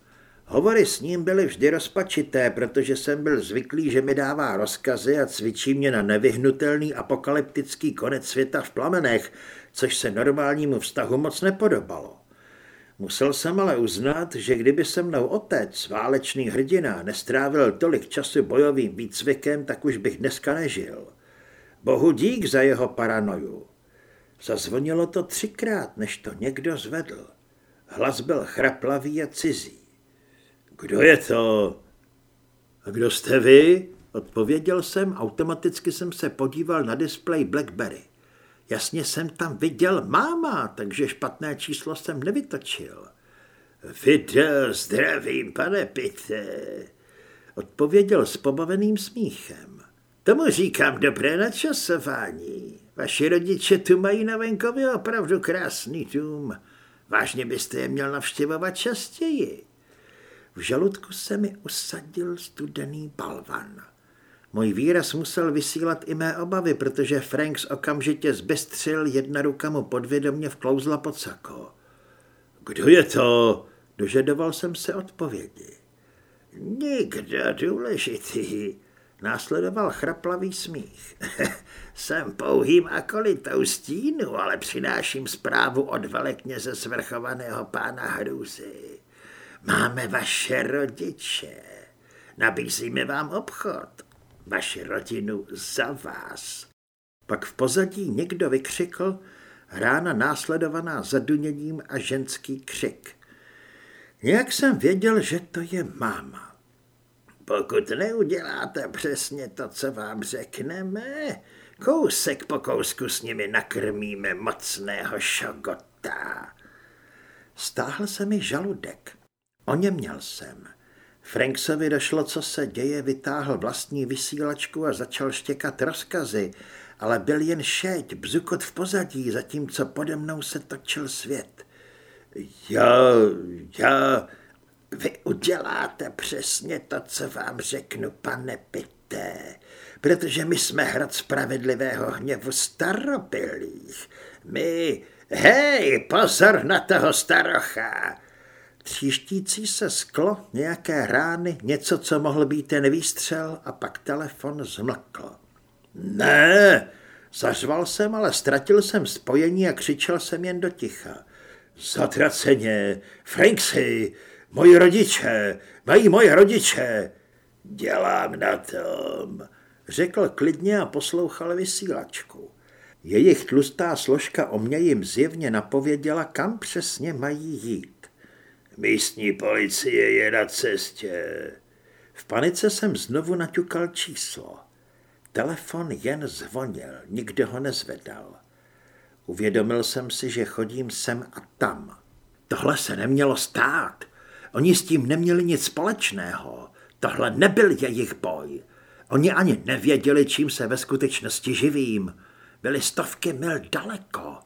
Hovory s ním byly vždy rozpačité, protože jsem byl zvyklý, že mi dává rozkazy a cvičí mě na nevyhnutelný apokalyptický konec světa v plamenech, což se normálnímu vztahu moc nepodobalo. Musel jsem ale uznat, že kdyby se mnou otec, válečný hrdina, nestrávil tolik času bojovým výcvikem, tak už bych dneska nežil. Bohu dík za jeho paranoju. Zazvonilo to třikrát, než to někdo zvedl. Hlas byl chraplavý a cizí. Kdo je to? A kdo jste vy? Odpověděl jsem, automaticky jsem se podíval na displej Blackberry. Jasně jsem tam viděl máma, takže špatné číslo jsem nevytočil. Fidel, zdravím, pane Pite, odpověděl s pobaveným smíchem. Tomu říkám dobré načasování. Vaši rodiče tu mají na venkově opravdu krásný dům. Vážně byste je měl navštěvovat častěji. V žaludku se mi usadil studený balvan. Můj výraz musel vysílat i mé obavy, protože Franks okamžitě zbystřil, jedna ruka mu podvědomě vklouzla pod sako. Kdo je to? Dožadoval jsem se odpovědi. Nikdo důležitý, následoval chraplavý smích. Jsem pouhým akolitou stínu, ale přináším zprávu od velekněze svrchovaného pána Hrůzy. Máme vaše rodiče. Nabízíme vám obchod. Vaši rodinu za vás. Pak v pozadí někdo vykřikl, rána následovaná zaduněním a ženský křik. Nějak jsem věděl, že to je máma. Pokud neuděláte přesně to, co vám řekneme, kousek po kousku s nimi nakrmíme mocného šogota. Stáhl se mi žaludek. Oněměl jsem. Franksovi došlo, co se děje, vytáhl vlastní vysílačku a začal štěkat rozkazy, ale byl jen šeť, bzukot v pozadí, zatímco pode mnou se točil svět. Já, já, vy uděláte přesně to, co vám řeknu, pane Pité, protože my jsme hrad spravedlivého hněvu starobylých. My, hej, pozor na toho starocha! Tříštící se sklo, nějaké rány, něco, co mohl být ten výstřel a pak telefon zmlkl. Ne, zařval jsem, ale ztratil jsem spojení a křičel jsem jen do ticha. Zatraceně, Franksy, moji rodiče, mají moje rodiče. Dělám na tom, řekl klidně a poslouchal vysílačku. Jejich tlustá složka o mě jim zjevně napověděla, kam přesně mají jít. Místní policie je na cestě. V panice jsem znovu naťukal číslo. Telefon jen zvonil, nikdo ho nezvedal. Uvědomil jsem si, že chodím sem a tam. Tohle se nemělo stát. Oni s tím neměli nic společného. Tohle nebyl jejich boj. Oni ani nevěděli, čím se ve skutečnosti živím. Byli stovky mil daleko.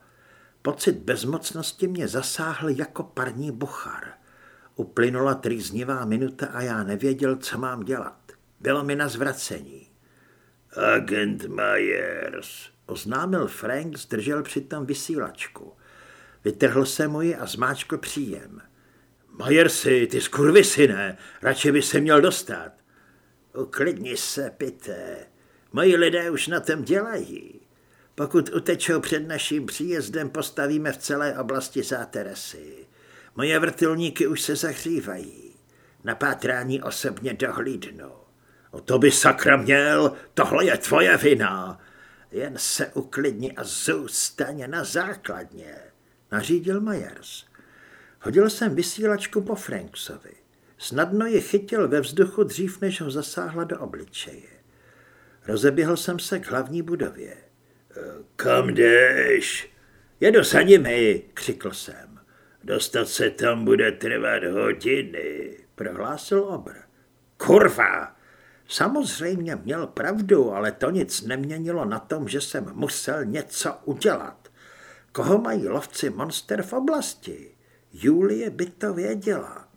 Pocit bezmocnosti mě zasáhl jako parní buchar. Uplynula trýznivá minuta a já nevěděl, co mám dělat. Bylo mi na zvracení. Agent Myers, oznámil Frank, zdržel přitom vysílačku. Vytrhl se mu ji a zmáčkl příjem. Myersi, ty skurvisyne, radši by se měl dostat. Uklidni se, pité. Moji lidé už na tom dělají. Pokud utečou před naším příjezdem, postavíme v celé oblasti záteresy. Moje vrtulníky už se zahřívají. Na pátrání osobně dohlídnu. O to by sakra měl, tohle je tvoje vina. Jen se uklidni a zůstaň na základně, nařídil Myers. Hodil jsem vysílačku po Franksovi. Snadno ji chytil ve vzduchu dřív, než ho zasáhla do obličeje. Rozeběhl jsem se k hlavní budově. Kam jdeš? Jedu za nimi, křikl jsem. Dostat se tam bude trvat hodiny, prohlásil obr. Kurva! Samozřejmě měl pravdu, ale to nic neměnilo na tom, že jsem musel něco udělat. Koho mají lovci monster v oblasti? Julie by to věděla.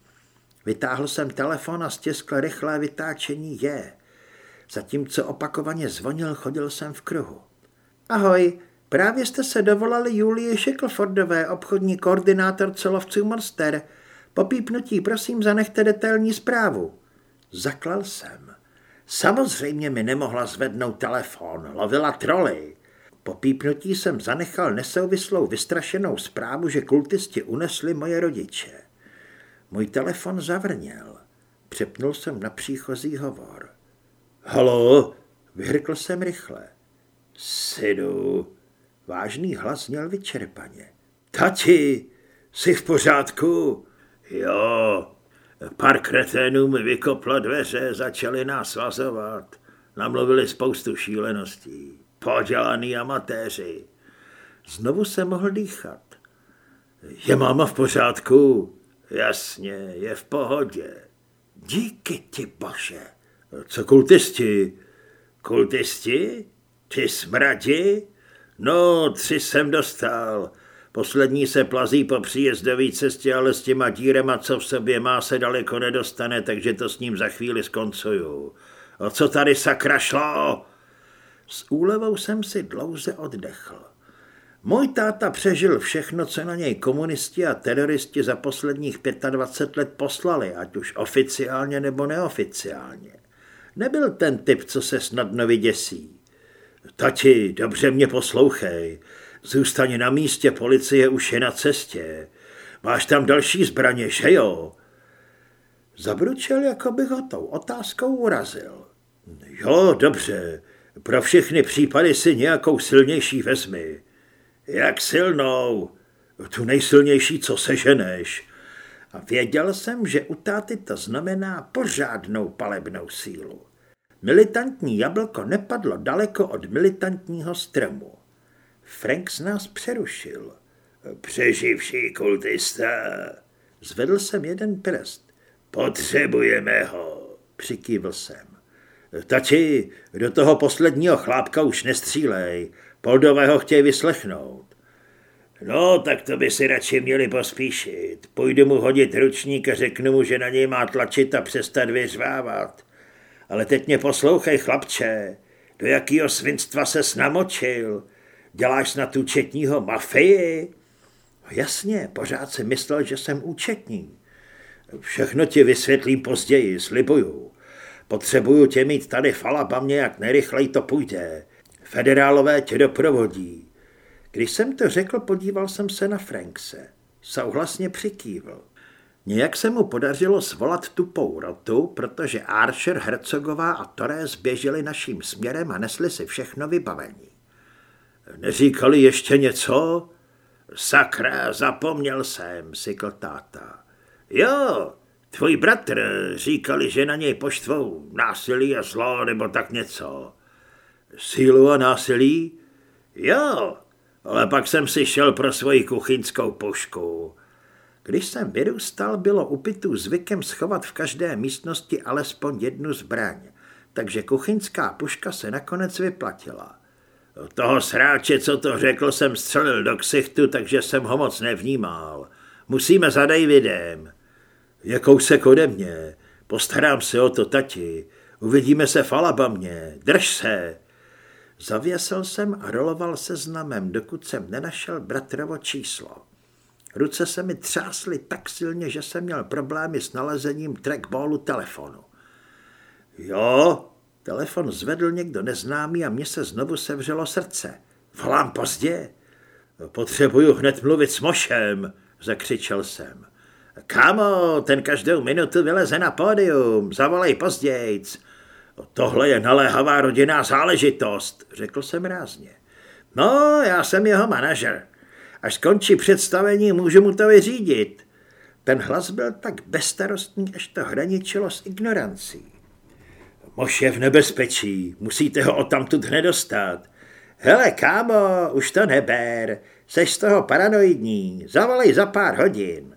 Vytáhl jsem telefon a stiskl rychlé vytáčení je. Zatímco opakovaně zvonil, chodil jsem v kruhu. Ahoj, Právě jste se dovolali Julie Shacklefordové, obchodní koordinátor celovců Monster. Po pípnutí prosím zanechte detailní zprávu. Zaklal jsem. Samozřejmě mi nemohla zvednout telefon, lovila troly. Po pípnutí jsem zanechal nesouvislou vystrašenou zprávu, že kultisti unesli moje rodiče. Můj telefon zavrněl. Přepnul jsem na příchozí hovor. Halo, vyhrkl jsem rychle. Synu, Vážný hlas měl vyčerpaně. Tati, jsi v pořádku? Jo, pár kreténů mi vykoplo dveře, začali nás svazovat. Namluvili spoustu šíleností. Podělaný amatéři. Znovu se mohl dýchat. Je máma v pořádku? Jasně, je v pohodě. Díky ti, bože. Co kultisti? Kultisti? Ty smradi? No, tři jsem dostal. Poslední se plazí po příjezdové cestě, ale s těma dírema, co v sobě má, se daleko nedostane, takže to s ním za chvíli skoncuju. O co tady sakra šlo? S úlevou jsem si dlouze oddechl. Můj táta přežil všechno, co na něj komunisti a teroristi za posledních 25 let poslali, ať už oficiálně nebo neoficiálně. Nebyl ten typ, co se snadno vyděsí. Tati, dobře mě poslouchej. Zůstaň na místě, policie už je na cestě. Máš tam další zbraně, že jo? Zabručil, jako bych ho tou otázkou urazil. Jo, dobře, pro všechny případy si nějakou silnější vezmi. Jak silnou? Tu nejsilnější, co seženeš. A věděl jsem, že u táty to znamená pořádnou palebnou sílu. Militantní jablko nepadlo daleko od militantního stromu. Frank z nás přerušil. Přeživší kultista. Zvedl jsem jeden prst. Potřebujeme ho, přikývl jsem. Tači, do toho posledního chlápka už nestřílej. Poldového chtějí vyslechnout. No, tak to by si radši měli pospíšit. Půjdu mu hodit ručník a řeknu mu, že na něj má tlačit a přestat vyřvávat. Ale teď mě poslouchej, chlapče, do jakého svinstva se namočil? Děláš na tu četního mafii? No jasně, pořád si myslel, že jsem účetní. Všechno ti vysvětlím později, slibuju. Potřebuju tě mít tady v jak nejrychleji to půjde. Federálové tě doprovodí. Když jsem to řekl, podíval jsem se na Frankse. Souhlasně přikývl. Nějak se mu podařilo svolat tupou rotu, protože Archer, Hercogová a Torres běželi naším směrem a nesli si všechno vybavení. Neříkali ještě něco? Sakra, zapomněl jsem, sykl táta. Jo, tvůj bratr říkali, že na něj poštvou násilí a zlo nebo tak něco. Sílu a násilí? Jo, ale pak jsem si šel pro svoji kuchyňskou pušku. Když jsem vyrůstal, bylo u zvykem schovat v každé místnosti alespoň jednu zbraň, takže kuchyňská puška se nakonec vyplatila. Toho sráče, co to řekl, jsem střelil do ksichtu, takže jsem ho moc nevnímal. Musíme za Davidem. Je kousek ode mě. Postarám se o to, tati. Uvidíme se v Alabamě. Drž se. Zavěsil jsem a roloval se znamem, dokud jsem nenašel bratrovo číslo. Ruce se mi třásly tak silně, že jsem měl problémy s nalezením trackballu telefonu. Jo, telefon zvedl někdo neznámý a mně se znovu sevřelo srdce. Volám pozdě. Potřebuju hned mluvit s Mošem, zakřičel jsem. Kámo, ten každou minutu vyleze na pódium, zavolej pozdějc. Tohle je naléhavá rodinná záležitost, řekl jsem rázně. No, já jsem jeho manažer. Až skončí představení, můžu mu to vyřídit. Ten hlas byl tak bezstarostný, až to hraničilo s ignorancí. Mož je v nebezpečí, musíte ho odtamtud hned dostat. Hele, kámo, už to neber, seš z toho paranoidní, zavolej za pár hodin.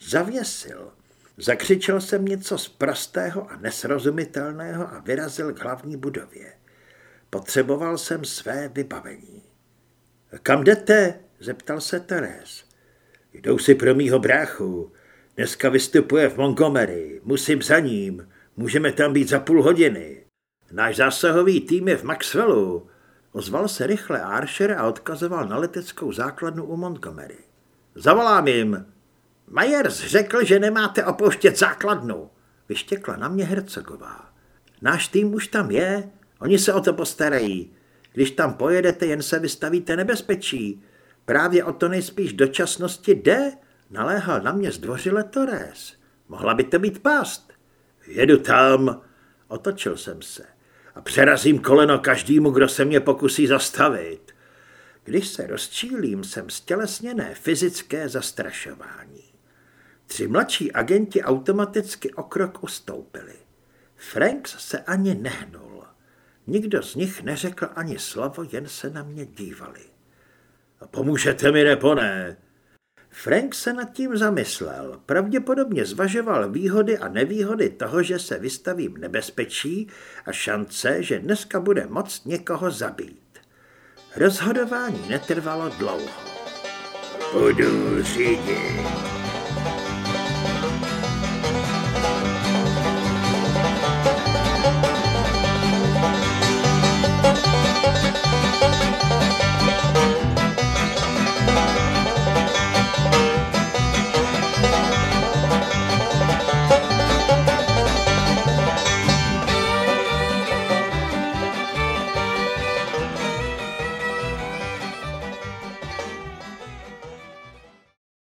Zavěsil. Zakřičel jsem něco z prostého a nesrozumitelného a vyrazil k hlavní budově. Potřeboval jsem své vybavení. Kam jdete? Zeptal se Teres. Jdou si pro mýho bráchu. Dneska vystupuje v Montgomery. Musím za ním. Můžeme tam být za půl hodiny. Náš zásahový tým je v Maxwellu. Ozval se rychle Archer a odkazoval na leteckou základnu u Montgomery. Zavolám jim. Majers řekl, že nemáte opouštět základnu. Vyštěkla na mě Hercegová. Náš tým už tam je, oni se o to postarají. Když tam pojedete, jen se vystavíte nebezpečí. Právě o to nejspíš dočasnosti jde, naléhal na mě zdvořile Torres. Mohla by to být past. Jedu tam, otočil jsem se a přerazím koleno každému, kdo se mě pokusí zastavit. Když se rozčílím, jsem stělesněné fyzické zastrašování. Tři mladší agenti automaticky o krok ustoupili. Franks se ani nehnul. Nikdo z nich neřekl ani slovo, jen se na mě dívali. Pomůžete mi nebo ne? Frank se nad tím zamyslel. Pravděpodobně zvažoval výhody a nevýhody toho, že se vystavím nebezpečí a šance, že dneska bude moct někoho zabít. Rozhodování netrvalo dlouho. Budu řídit.